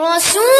i'm Awesome.